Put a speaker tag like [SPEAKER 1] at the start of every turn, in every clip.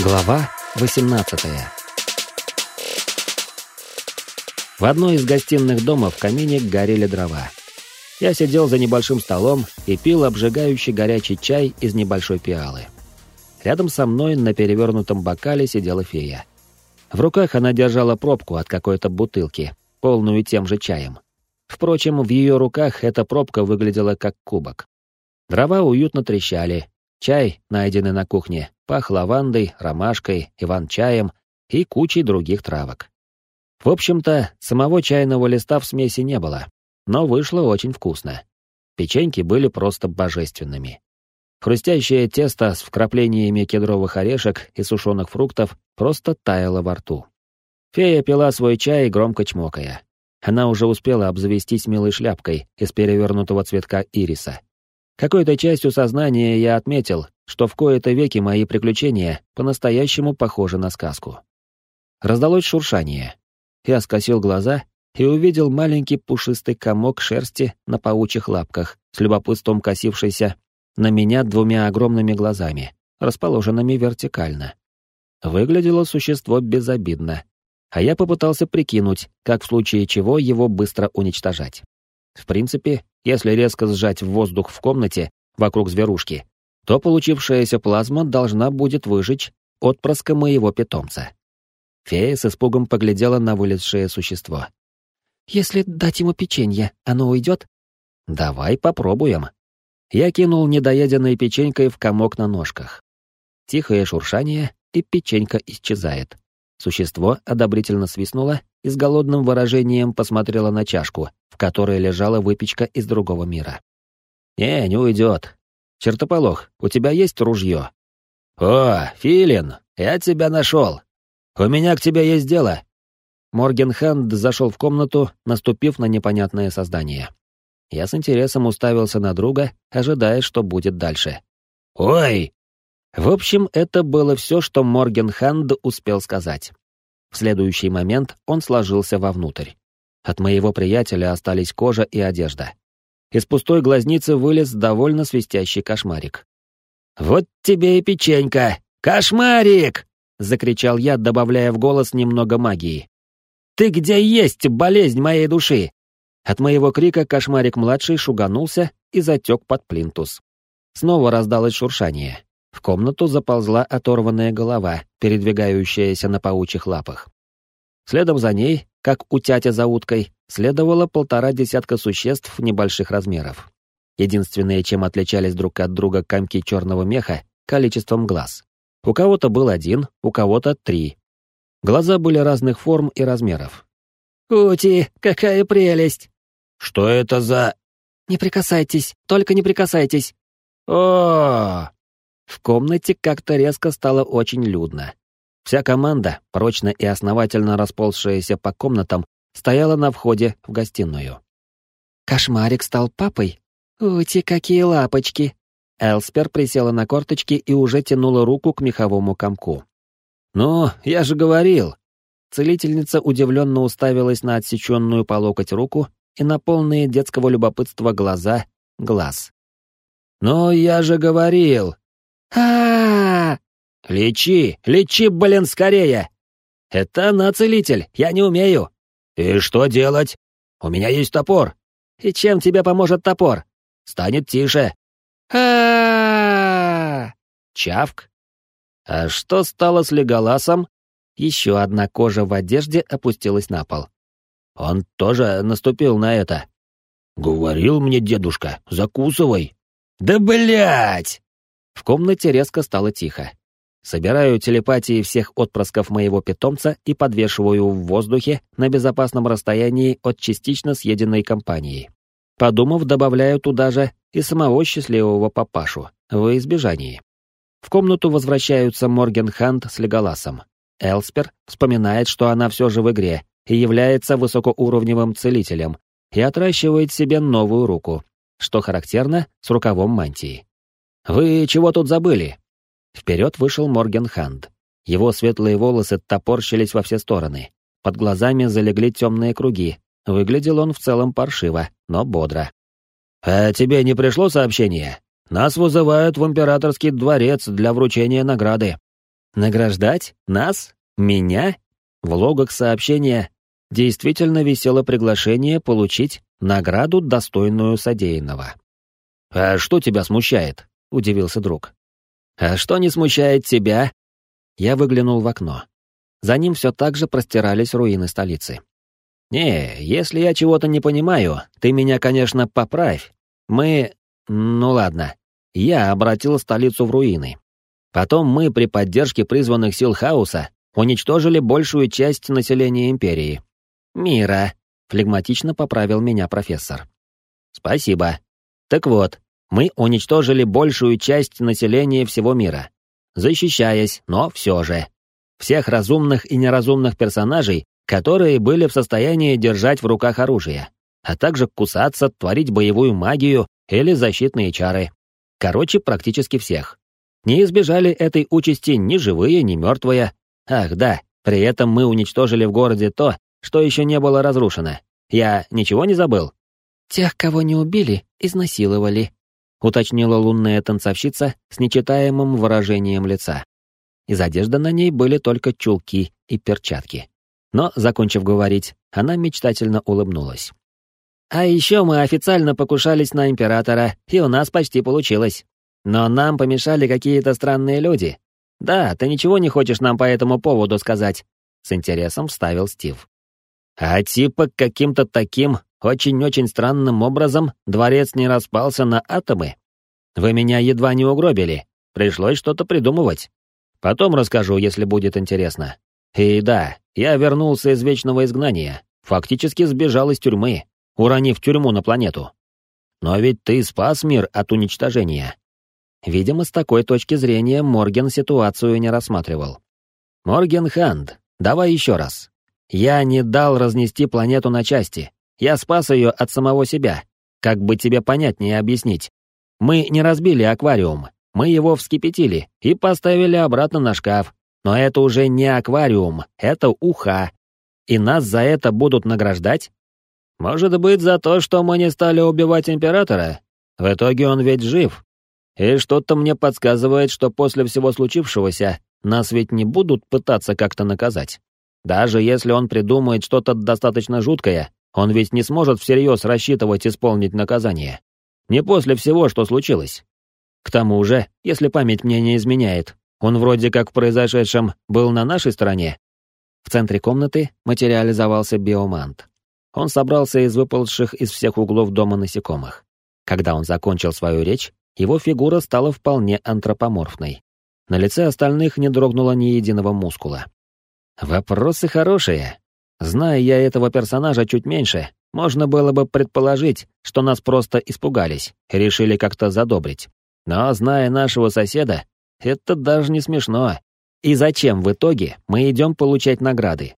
[SPEAKER 1] Глава 18 В одной из гостиных домов в камине горели дрова. Я сидел за небольшим столом и пил обжигающий горячий чай из небольшой пиалы. Рядом со мной на перевернутом бокале сидела фея. В руках она держала пробку от какой-то бутылки, полную тем же чаем. Впрочем, в ее руках эта пробка выглядела как кубок. Дрова уютно трещали, чай, найденный на кухне, пах лавандой, ромашкой, иван-чаем и кучей других травок. В общем-то, самого чайного листа в смеси не было, но вышло очень вкусно. Печеньки были просто божественными. Хрустящее тесто с вкраплениями кедровых орешек и сушеных фруктов просто таяло во рту. Фея пила свой чай, громко чмокая. Она уже успела обзавестись милой шляпкой из перевернутого цветка ириса. Какой-то частью сознания я отметил, что в кои-то веки мои приключения по-настоящему похожи на сказку. Раздалось шуршание. Я скосил глаза и увидел маленький пушистый комок шерсти на паучьих лапках, с любопытством косившийся на меня двумя огромными глазами, расположенными вертикально. Выглядело существо безобидно, а я попытался прикинуть, как в случае чего его быстро уничтожать. В принципе, если резко сжать воздух в комнате вокруг зверушки, то получившаяся плазма должна будет выжечь отпрыска моего питомца. Фея с испугом поглядела на вылезшее существо. «Если дать ему печенье, оно уйдет?» «Давай попробуем». Я кинул недоеденной печенькой в комок на ножках. Тихое шуршание, и печенька исчезает. Существо одобрительно свистнуло и с голодным выражением посмотрело на чашку, в которой лежала выпечка из другого мира. «Не, не уйдет. Чертополох, у тебя есть ружье?» «О, Филин, я тебя нашел. У меня к тебе есть дело». Моргенханд зашел в комнату, наступив на непонятное создание. Я с интересом уставился на друга, ожидая, что будет дальше. «Ой!» В общем, это было все, что Моргенханд успел сказать. В следующий момент он сложился вовнутрь. От моего приятеля остались кожа и одежда. Из пустой глазницы вылез довольно свистящий кошмарик. «Вот тебе и печенька! Кошмарик!» — закричал я, добавляя в голос немного магии. «Ты где есть, болезнь моей души?» От моего крика кошмарик-младший шуганулся и затек под плинтус. Снова раздалось шуршание. В комнату заползла оторванная голова, передвигающаяся на паучьих лапах. Следом за ней, как у тятя за уткой, следовало полтора десятка существ небольших размеров. Единственное, чем отличались друг от друга комки черного меха, количеством глаз. У кого-то был один, у кого-то три. Глаза были разных форм и размеров. «Ути, какая прелесть!» «Что это за...» «Не прикасайтесь, только не прикасайтесь!» «О, в комнате как-то резко стало очень людно. Вся команда, прочно и основательно расползшаяся по комнатам, стояла на входе в гостиную. «Кошмарик стал папой? Ути, какие лапочки!» Элспер присела на корточки и уже тянула руку к меховому комку. «Ну, я же говорил!» Целительница удивленно уставилась на отсеченную по локоть руку и на полные детского любопытства глаза глаз. «Ну, я же говорил!» А Лечи, лечи, блин, скорее! Это она целитель, я не умею. И что делать? У меня есть топор. И чем тебе поможет топор? Станет тише. а Чавк. А что стало с леголасом? Еще одна кожа в одежде опустилась на пол. Он тоже наступил на это. Говорил мне дедушка, закусывай. Да блять! В комнате резко стало тихо. Собираю телепатии всех отпрысков моего питомца и подвешиваю в воздухе на безопасном расстоянии от частично съеденной компании. Подумав, добавляю туда же и самого счастливого папашу, во избежании. В комнату возвращаются Морген Хант с Леголасом. Элспер вспоминает, что она все же в игре и является высокоуровневым целителем, и отращивает себе новую руку, что характерно с рукавом мантии. «Вы чего тут забыли?» Вперед вышел Морген Ханд. Его светлые волосы топорщились во все стороны. Под глазами залегли темные круги. Выглядел он в целом паршиво, но бодро. «А тебе не пришло сообщение? Нас вызывают в императорский дворец для вручения награды». Награждать? Нас? Меня? В логах сообщения действительно висело приглашение получить награду, достойную содеянного. «А что тебя смущает?» — удивился друг. «А что не смущает тебя?» Я выглянул в окно. За ним все так же простирались руины столицы. «Не, если я чего-то не понимаю, ты меня, конечно, поправь. Мы... Ну ладно. Я обратил столицу в руины. Потом мы при поддержке призванных сил хаоса уничтожили большую часть населения Империи. Мира, флегматично поправил меня профессор. Спасибо. Так вот, мы уничтожили большую часть населения всего мира. Защищаясь, но все же. Всех разумных и неразумных персонажей, которые были в состоянии держать в руках оружие, а также кусаться, творить боевую магию или защитные чары. Короче, практически всех. Не избежали этой участи ни живые, ни мертвые. Ах да, при этом мы уничтожили в городе то, что еще не было разрушено. Я ничего не забыл?
[SPEAKER 2] Тех, кого не убили, изнасиловали, уточнила лунная танцовщица с нечитаемым выражением лица. Из одежды на ней были только чулки и перчатки. Но, закончив говорить, она мечтательно улыбнулась. «А еще мы официально покушались на императора, и у нас почти получилось. Но нам помешали какие-то странные люди. Да, ты ничего не хочешь нам по этому поводу сказать?» С интересом вставил Стив. «А типа каким-то таким очень-очень странным образом дворец не распался на атомы? Вы меня едва не угробили. Пришлось что-то придумывать. Потом расскажу, если будет интересно. И да, я вернулся из вечного изгнания, фактически сбежал из тюрьмы, уронив тюрьму на планету. Но ведь ты спас мир от уничтожения. Видимо, с такой точки зрения Морген ситуацию не рассматривал. Морген Ханд, давай еще раз. Я не дал разнести планету на части. Я спас ее от самого себя. Как бы тебе понятнее объяснить? Мы не разбили аквариум, мы его вскипятили и поставили обратно на шкаф. Но это уже не аквариум, это уха. И нас за это будут награждать? Может быть, за то, что мы не стали убивать императора? В итоге он ведь жив. И что-то мне подсказывает, что после всего случившегося нас ведь не будут пытаться как-то наказать. Даже если он придумает что-то достаточно жуткое, он ведь не сможет всерьез рассчитывать исполнить наказание. Не после всего, что случилось. К тому же, если память мне не изменяет, он вроде как в произошедшем был на нашей стороне. В центре комнаты материализовался биомант. Он собрался из выползших из всех углов дома насекомых. Когда он закончил свою речь, его фигура стала вполне антропоморфной. На лице остальных не дрогнуло ни единого мускула. Вопросы хорошие. Зная я этого персонажа чуть меньше, можно было бы предположить, что нас просто испугались решили как-то задобрить. Но, зная нашего соседа, это даже не смешно. И зачем в итоге мы идем получать награды?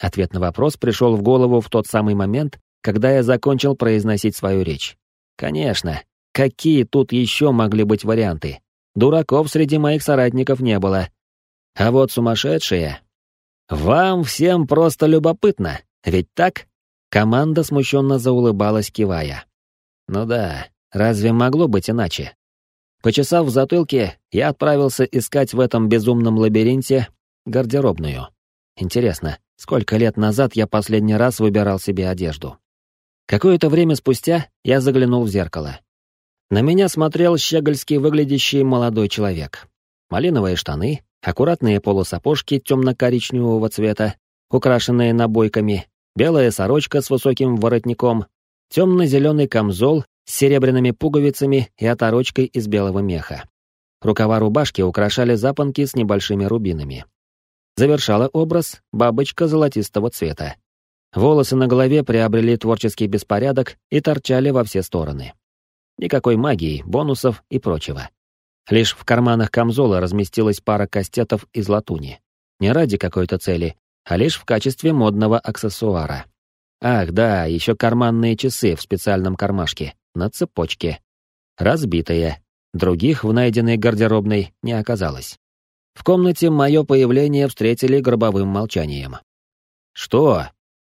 [SPEAKER 2] Ответ на вопрос пришел в голову в тот самый момент, когда я закончил произносить свою речь. Конечно, какие тут еще могли быть варианты? Дураков среди моих соратников не было. А вот сумасшедшие... Вам всем просто любопытно, ведь так? Команда смущенно заулыбалась, кивая. Ну да, разве могло быть иначе? Почесав в затылке, я отправился искать в этом безумном лабиринте гардеробную. Интересно, сколько лет назад я последний раз выбирал себе одежду? Какое-то время спустя я заглянул в зеркало. На меня смотрел щегольский выглядящий молодой человек. Малиновые штаны, аккуратные полусапожки темно-коричневого цвета, украшенные набойками, белая сорочка с высоким воротником, темно-зеленый камзол с серебряными пуговицами и оторочкой из белого меха. Рукава рубашки украшали запонки с небольшими рубинами. Завершала образ бабочка золотистого цвета. Волосы на голове приобрели творческий беспорядок и торчали во все стороны. Никакой магии, бонусов и прочего. Лишь в карманах камзола разместилась пара кастетов из латуни. Не ради какой-то цели, а лишь в качестве модного аксессуара. Ах, да, еще карманные часы в специальном кармашке, на цепочке. Разбитые. Других в найденной гардеробной не оказалось. В комнате мое появление встретили гробовым молчанием. «Что?»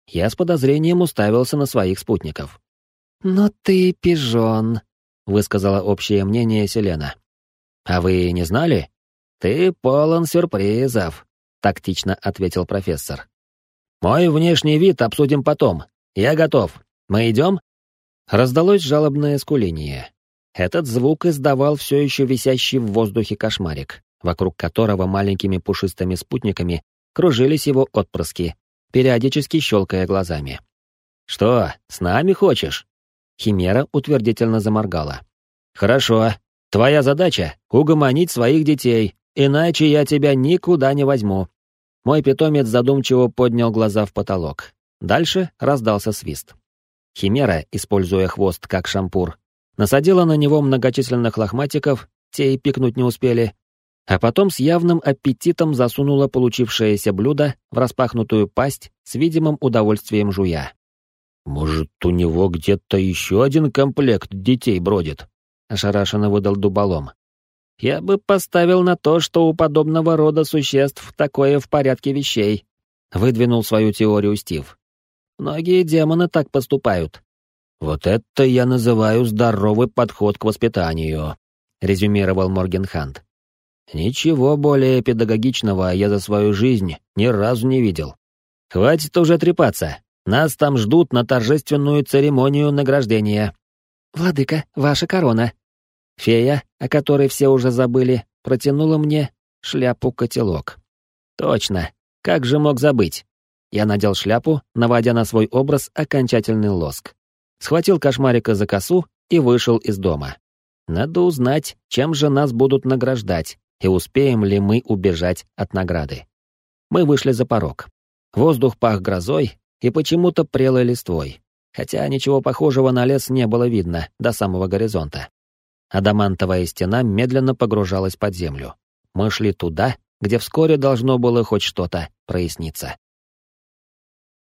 [SPEAKER 2] Я с подозрением уставился на своих спутников. «Но ты пижон», —
[SPEAKER 1] высказала общее мнение Селена. «А вы не знали?» «Ты полон сюрпризов», — тактично ответил профессор. «Мой внешний вид обсудим потом. Я готов. Мы идем?» Раздалось жалобное скуление. Этот звук издавал все еще висящий в воздухе кошмарик, вокруг которого маленькими пушистыми спутниками кружились его отпрыски, периодически щелкая глазами. «Что, с нами хочешь?» Химера утвердительно заморгала. «Хорошо. Твоя задача — угомонить своих детей, иначе я тебя никуда не возьму». Мой питомец задумчиво поднял глаза в потолок. Дальше раздался свист. Химера, используя хвост как шампур, насадила на него многочисленных лохматиков, те и пикнуть не успели, а потом с явным аппетитом засунула получившееся блюдо в распахнутую пасть с видимым удовольствием жуя. «Может, у него где-то еще один комплект детей бродит?» — ошарашенно выдал дуболом. «Я бы поставил на то, что у подобного рода существ такое в порядке вещей», — выдвинул свою теорию Стив. «Многие демоны так поступают». «Вот это я называю здоровый подход к воспитанию», — резюмировал Моргенхант. «Ничего более педагогичного я за свою жизнь ни разу не видел. Хватит уже трепаться, нас там ждут на торжественную церемонию награждения. Владыка, ваша корона. Фея, о которой все уже забыли, протянула мне шляпу-котелок. Точно. Как же мог забыть? Я надел шляпу, наводя на свой образ окончательный лоск. Схватил кошмарика за косу и вышел из дома. Надо узнать, чем же нас будут награждать, и успеем ли мы убежать от награды. Мы вышли за порог. Воздух пах грозой, и почему-то прелой листвой, хотя ничего похожего на лес не было видно до самого горизонта. Адамантовая стена медленно погружалась под землю. Мы шли туда, где вскоре должно было хоть что-то проясниться.